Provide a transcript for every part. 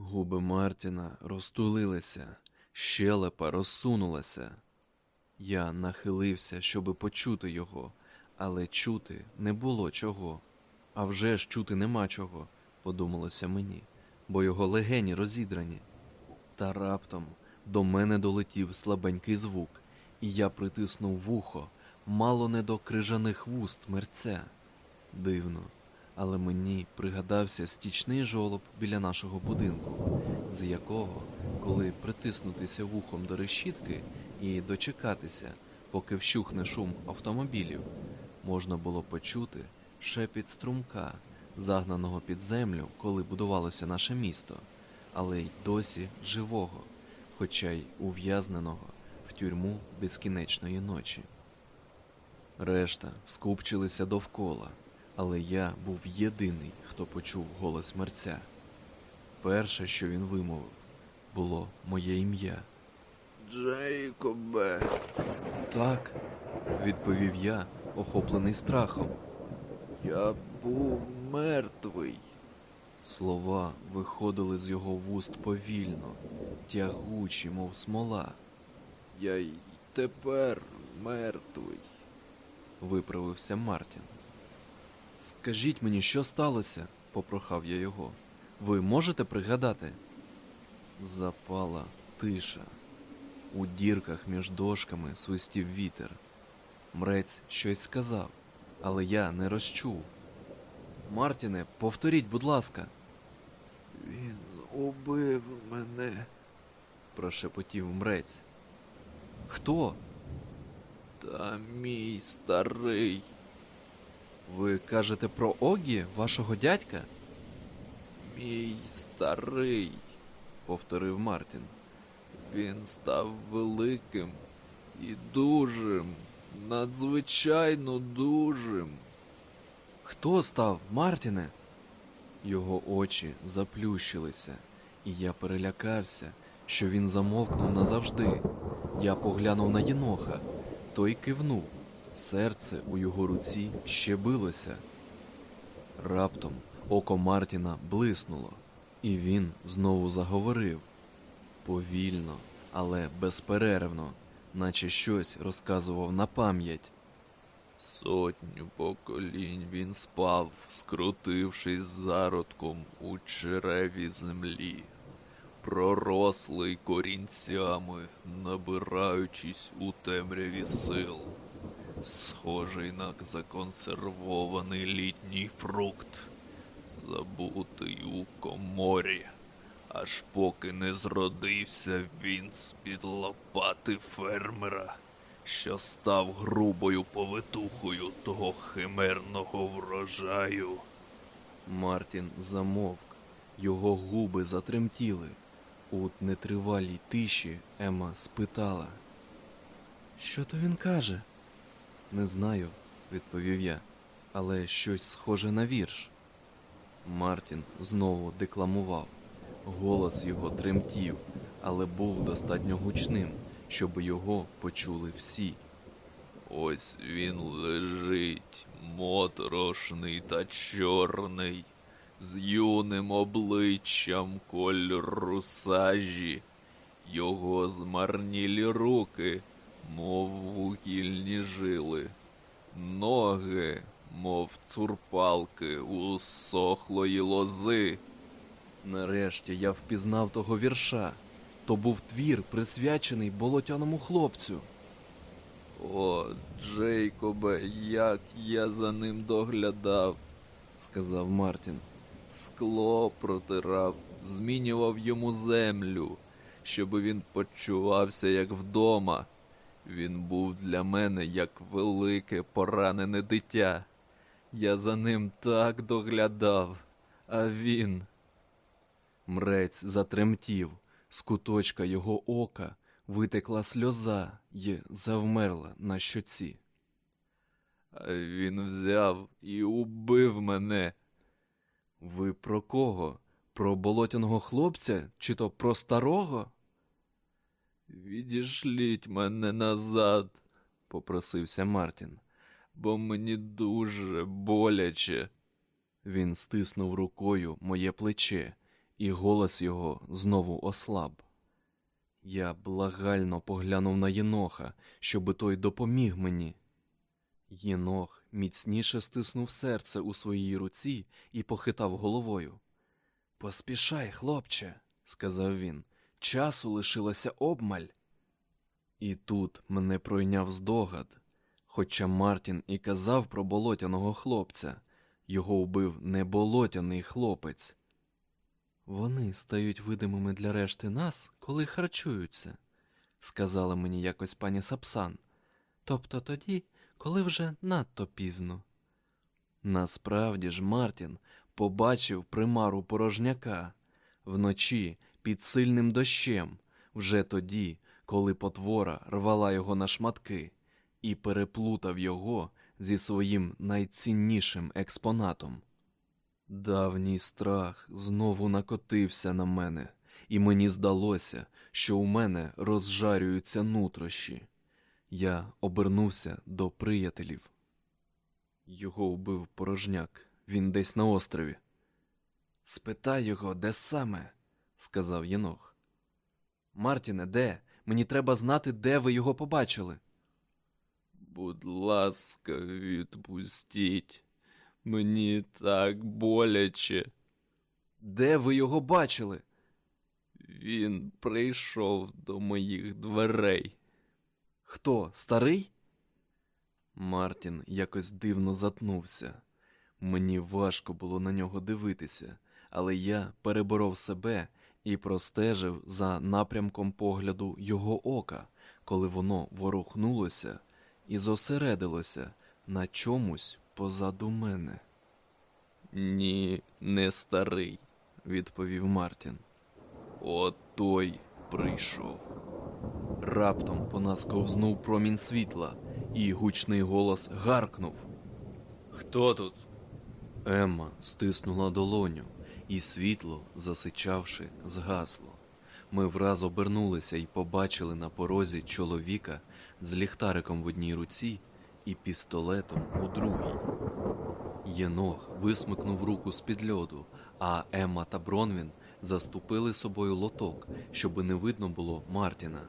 Губи Мартіна розтулилися, щелепа розсунулася. Я нахилився, щоби почути його, але чути не було чого. А вже ж чути нема чого, подумалося мені, бо його легені розідрані. Та раптом до мене долетів слабенький звук, і я притиснув вухо, мало не до крижаних вуст мерця. Дивно, але мені пригадався стічний жолоб біля нашого будинку, з якого, коли притиснутися вухом до решітки і дочекатися, поки вщухне шум автомобілів, можна було почути шепіт струмка, загнаного під землю, коли будувалося наше місто, але й досі живого, хоча й ув'язненого в тюрму безкінечної ночі. Решта скупчилися довкола, але я був єдиний, хто почув голос мерця. Перше, що він вимовив, було моє ім'я. Джейкобе, Так, відповів я, охоплений страхом. я був мертвий. Слова виходили з його вуст повільно, тягучі, мов смола. Я й тепер мертвий. Виправився Мартін. Скажіть мені, що сталося? попрохав я його. Ви можете пригадати? Запала тиша. У дірках між дошками свистів вітер. Мрець щось сказав, але я не розчув. Мартіне, повторіть, будь ласка, Він убив мене. прошепотів мрець. Хто? Та мій старий. Ви кажете про Огі, вашого дядька? Мій старий. повторив Мартін. Він став великим і дужим, надзвичайно дужим. Хто став, Мартіне? Його очі заплющилися, і я перелякався, що він замовкнув назавжди. Я поглянув на єноха, той кивнув. Серце у його руці ще билося. Раптом око Мартіна блиснуло, і він знову заговорив повільно, але безперервно, наче щось розказував на пам'ять. Сотню поколінь він спав, скрутившись зародком у череві землі, пророслий корінцями, набираючись у темряві сил, схожий на законсервований літній фрукт, забутий у коморі. Аж поки не зродився він з-під лопати фермера, що став грубою повитухою того химерного врожаю. Мартін замовк, його губи затремтіли. У нетривалій тиші Ема спитала. Що то він каже? Не знаю, відповів я, але щось схоже на вірш. Мартін знову декламував. Голос його тремтів, але був достатньо гучним, щоб його почули всі. Ось він лежить, моторошний та чорний, з юним обличчям кольору сажі, його змарнілі руки, мов вугільні жили, ноги, мов цурпалки у сохлої лози. Нарешті я впізнав того вірша. То був твір, присвячений болотяному хлопцю. О, Джейкобе, як я за ним доглядав, сказав Мартін. скло протирав, змінював йому землю, щоб він почувався як вдома. Він був для мене як велике поранене дитя. Я за ним так доглядав, а він. Мрець затремтів, з куточка його ока витекла сльоза й завмерла на щоці. А він взяв і убив мене. Ви про кого? Про болотяного хлопця чи то про старого? Відішліть мене назад, попросився Мартін. бо мені дуже боляче. Він стиснув рукою моє плече, і голос його знову ослаб. Я благально поглянув на Єноха, щоби той допоміг мені. Єнох міцніше стиснув серце у своїй руці і похитав головою. Поспішай, хлопче, сказав він, часу лишилося обмаль. І тут мене пройняв здогад. Хоча Мартін і казав про болотяного хлопця, його вбив не болотяний хлопець. Вони стають видимими для решти нас, коли харчуються, сказала мені якось пані Сапсан. Тобто тоді, коли вже надто пізно. Насправді ж Мартін побачив примару порожняка вночі під сильним дощем, вже тоді, коли потвора рвала його на шматки, і переплутав його зі своїм найціннішим експонатом. Давній страх знову накотився на мене, і мені здалося, що у мене розжарюються нутрощі. Я обернувся до приятелів. Його вбив порожняк, він десь на острові. Спитай його, де саме, сказав Єнох. Мартіне, де? Мені треба знати, де ви його побачили. Будь ласка, відпустіть. Мені так боляче. Де ви його бачили? Він прийшов до моїх дверей. Хто, старий? Мартін якось дивно затнувся. Мені важко було на нього дивитися, але я переборов себе і простежив за напрямком погляду його ока, коли воно ворухнулося і зосередилося на чомусь позаду мене. Ні, не старий, відповів Мартін. от той прийшов. Раптом по нас ковзнув промінь світла, і гучний голос гаркнув. Хто тут? Емма стиснула долоню, і світло, засичавши, згасло. Ми враз обернулися і побачили на порозі чоловіка з ліхтариком в одній руці і пістолетом у другій. Єнох висмикнув руку з-під льоду, а Емма та Бронвін заступили собою лоток, щоби не видно було Мартіна.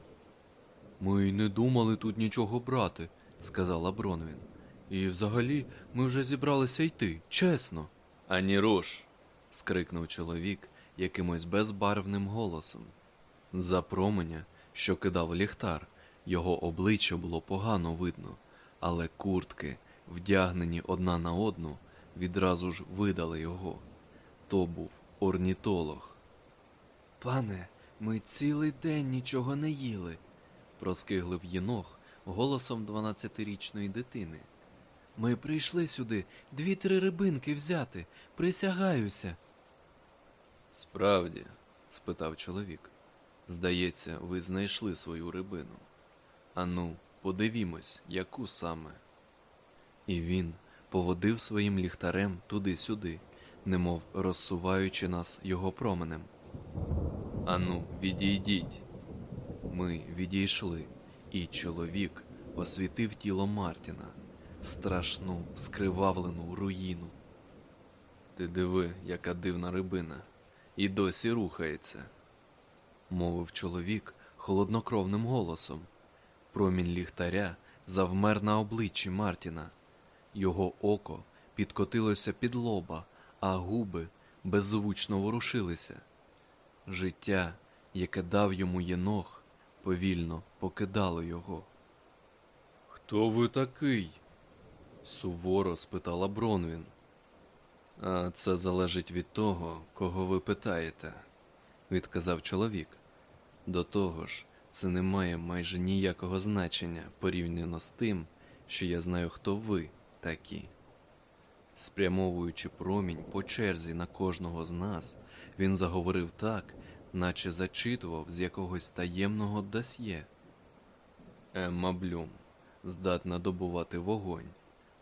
Ми й не думали тут нічого брати, сказала Бронвін. І взагалі ми вже зібралися йти, чесно. Ані руш. Скрикнув чоловік якимось безбарвним голосом. За променя, що кидав ліхтар, його обличчя було погано видно, але куртки, вдягнені одна на одну, відразу ж видали його. То був орнітолог. Пане, ми цілий день нічого не їли, проскиглив єнох голосом дванадцятирічної дитини. Ми прийшли сюди дві-три рибинки взяти, присягаюся. Справді, спитав чоловік. Здається, ви знайшли свою рибину. Ану, подивімось, яку саме. І він поводив своїм ліхтарем туди-сюди, немов розсуваючи нас його променем. Ану, відійдіть. Ми відійшли, і чоловік освітив тіло Мартіна, страшну, скривавлену руїну. Ти диви, яка дивна рибина, і досі рухається, мовив чоловік холоднокровним голосом. Промінь ліхтаря завмер на обличчі Мартіна. Його око підкотилося під лоба, а губи беззвучно ворушилися. Життя, яке дав йому єнох, повільно покидало його. Хто ви такий? Суворо спитала Бронвін. А це залежить від того, кого ви питаєте, відказав чоловік. До того ж, це не має майже ніякого значення порівняно з тим, що я знаю, хто ви такі. Спрямовуючи промінь по черзі на кожного з нас, він заговорив так, наче зачитував з якогось таємного досьє. Емма Блюм здатна добувати вогонь,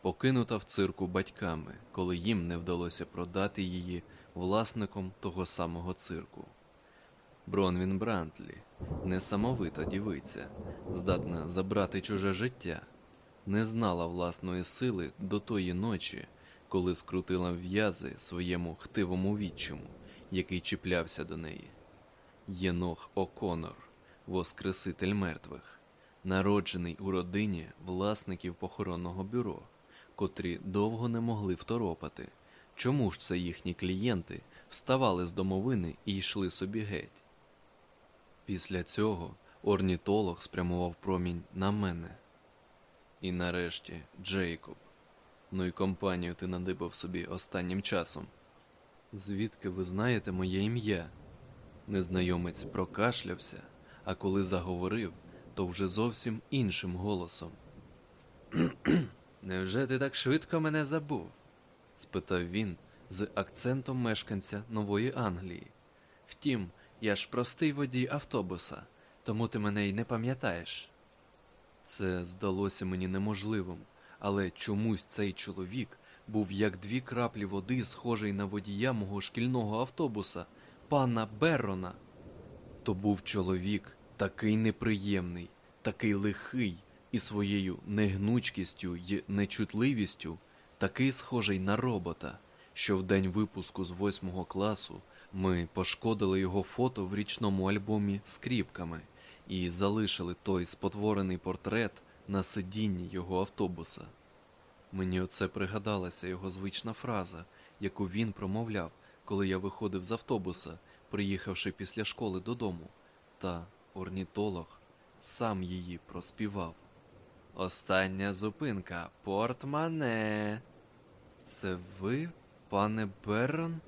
покинута в цирку батьками, коли їм не вдалося продати її власником того самого цирку. Бронвін Брантлі, несамовита дівиця, здатна забрати чуже життя, не знала власної сили до тої ночі, коли скрутила в'язи своєму хтивому відчиму який чіплявся до неї. Єнох О'Конор, воскреситель мертвих, народжений у родині власників похоронного бюро, котрі довго не могли второпати, чому ж це їхні клієнти вставали з домовини і йшли собі геть. Після цього орнітолог спрямував промінь на мене. І нарешті Джейкоб. Ну і компанію ти надибав собі останнім часом. Звідки ви знаєте моє ім'я? Незнайомець прокашлявся, а коли заговорив, то вже зовсім іншим голосом. Невже ти так швидко мене забув? спитав він з акцентом мешканця Нової Англії. Втім, я ж простий водій автобуса, тому ти мене й не пам'ятаєш. Це здалося мені неможливим, але чомусь цей чоловік був як дві краплі води, схожий на водія мого шкільного автобуса, пана Беррона. То був чоловік такий неприємний, такий лихий і своєю негнучкістю й нечутливістю, такий схожий на робота, що в день випуску з восьмого класу ми пошкодили його фото в річному альбомі скріпками і залишили той спотворений портрет на сидінні його автобуса. Мені оце пригадалася його звична фраза, яку він промовляв, коли я виходив з автобуса, приїхавши після школи додому, та орнітолог сам її проспівав. Остання зупинка портмане. Це ви, пане Беррон?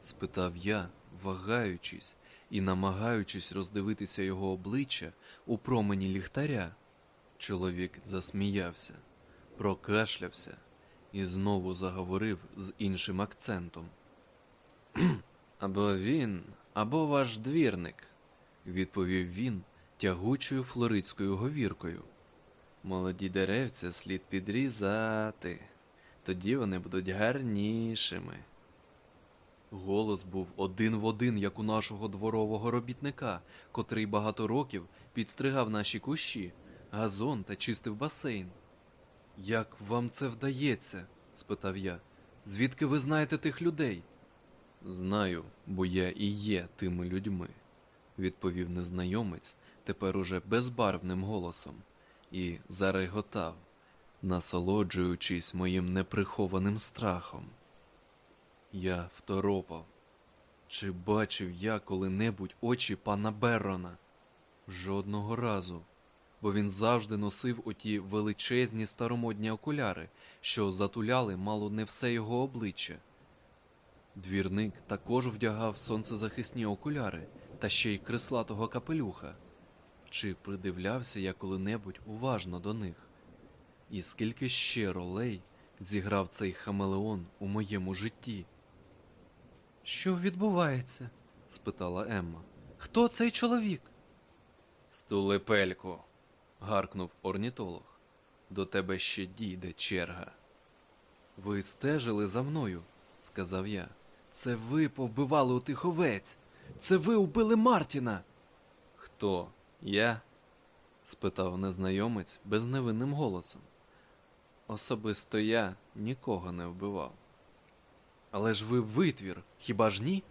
спитав я, вагаючись і намагаючись роздивитися його обличчя у промені ліхтаря. Чоловік засміявся, прокашлявся і знову заговорив з іншим акцентом. Або він, або ваш двірник, відповів він тягучою флоридською говіркою. Молоді деревця слід підрізати, тоді вони будуть гарнішими. Голос був один в один, як у нашого дворового робітника, котрий багато років підстригав наші кущі, газон та чистив басейн. Як вам це вдається? спитав я. Звідки ви знаєте тих людей? Знаю, бо я і є тими людьми, відповів незнайомець, тепер уже безбарвним голосом, і зареготав, насолоджуючись моїм неприхованим страхом. Я второпав. Чи бачив я коли-небудь очі пана Беррона? Жодного разу, бо він завжди носив оті величезні старомодні окуляри, що затуляли мало не все його обличчя. Двірник також вдягав сонцезахисні окуляри та ще й креслатого капелюха. Чи придивлявся я коли-небудь уважно до них? І скільки ще ролей зіграв цей хамелеон у моєму житті? Що відбувається? спитала Емма. Хто цей чоловік? Стулепелько, гаркнув орнітолог. До тебе ще дійде черга. Ви стежили за мною, сказав я. Це ви повбивали у тих овець. Це ви убили Мартіна. Хто? Я? спитав незнайомець безневинним голосом. Особисто я нікого не вбивав. Але ж ви витвір, хіба ж ні?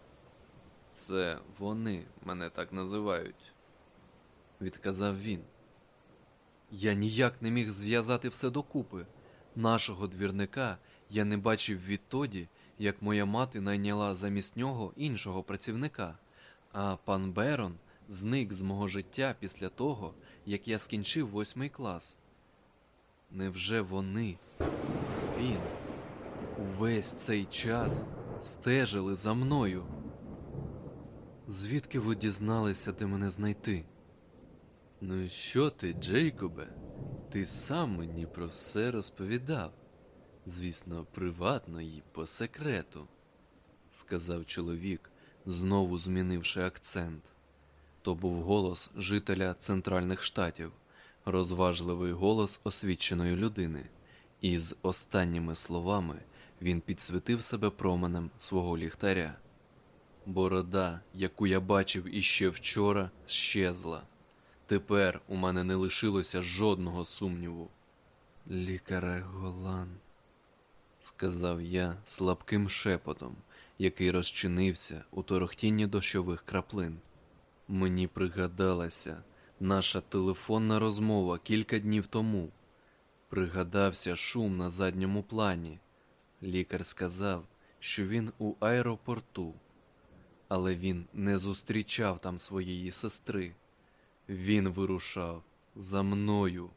Це вони мене так називають, відказав він. Я ніяк не міг зв'язати все докупи. Нашого двірника я не бачив відтоді, як моя мати найняла замість нього іншого працівника, а пан Берон зник з мого життя після того, як я скінчив восьмий клас. Невже вони, він, увесь цей час стежили за мною? Звідки ви дізналися, де мене знайти? Ну що ти, Джейкобе? Ти сам мені про все розповідав. Звісно, приватно і по секрету, сказав чоловік, знову змінивши акцент. То був голос жителя Центральних Штатів, розважливий голос освіченої людини, і з останніми словами він підсвітив себе променем свого ліхтаря. Борода, яку я бачив іще вчора, щезла. Тепер у мене не лишилося жодного сумніву. Лікаре Голан, сказав я слабким шепотом, який розчинився у торохтінні дощових краплин. Мені пригадалася наша телефонна розмова кілька днів тому. Пригадався шум на задньому плані. Лікар сказав, що він у аеропорту, але він не зустрічав там своєї сестри. Він вирушав за мною.